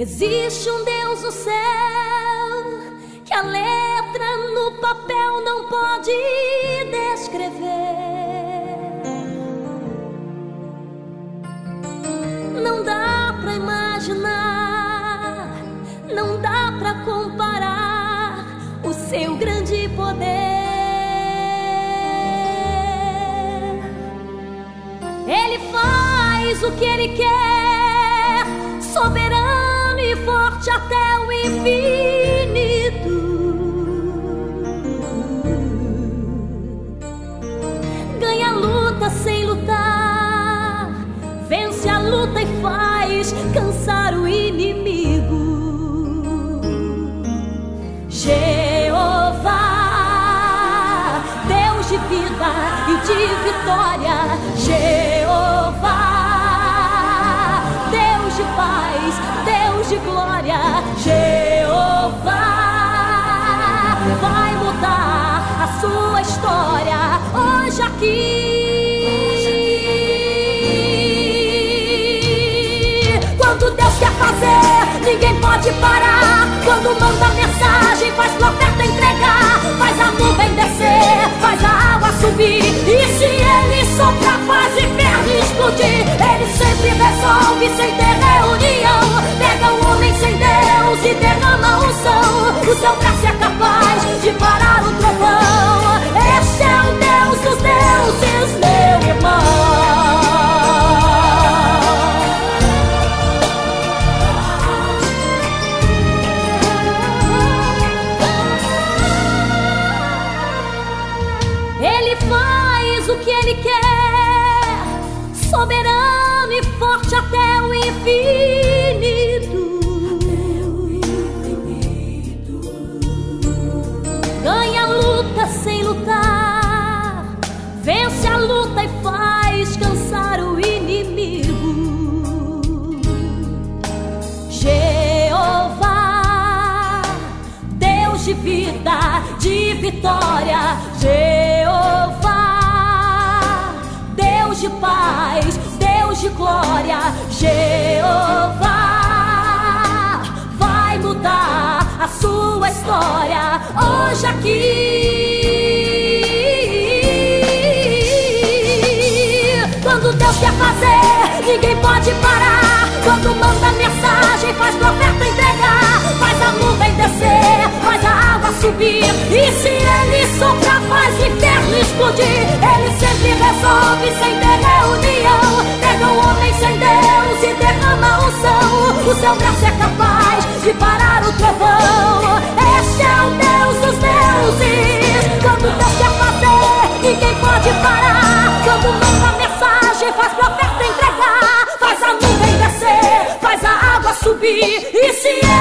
Existe um Deus no céu que a letra no papel não pode descrever. Não dá pra imaginar, não dá pra comparar o seu grande poder. Ele faz o que ele quer, soberano e forte até o infinito. Ganha a luta sem lutar, vence a luta e faz cansar o inimigo. Jeová, Deus de vida e de vitória. Jeová, Deus de paz, Deus de glória. Aqui. Quando Deus quer fazer, ninguém pode parar. Quando manda mensagem, faz profeta entregar, faz a nuvem descer, faz a água subir. E se ele soprar, faz inferno explodir. Ele sempre resolve sem ter reunião. Pega o homem sem Deus e derrama unção. O seu braço é capaz de parar o trovão. Faz o que ele quer, soberano e forte até o infinito. Ganha a luta sem lutar, vence a luta e faz cansar o inimigo. Jeová, Deus de vida, de vitória. Jeová, Deus de paz, Deus de glória. Jeová, vai mudar a sua história hoje aqui. Quando Deus quer fazer, ninguém pode parar. Quando manda mensagem, faz profeta entregar, faz a nuvem descer, faz a água subir. E se ele explodir. Ele sempre resolve sem ter reunião. Pega o homem sem Deus e derrama unção. O seu braço é capaz de parar o trovão. Este é o Deus dos deuses. Quando Deus quer fazer, ninguém pode parar. Quando manda mensagem, faz profeta entregar, faz a nuvem descer, faz a água subir. E se ele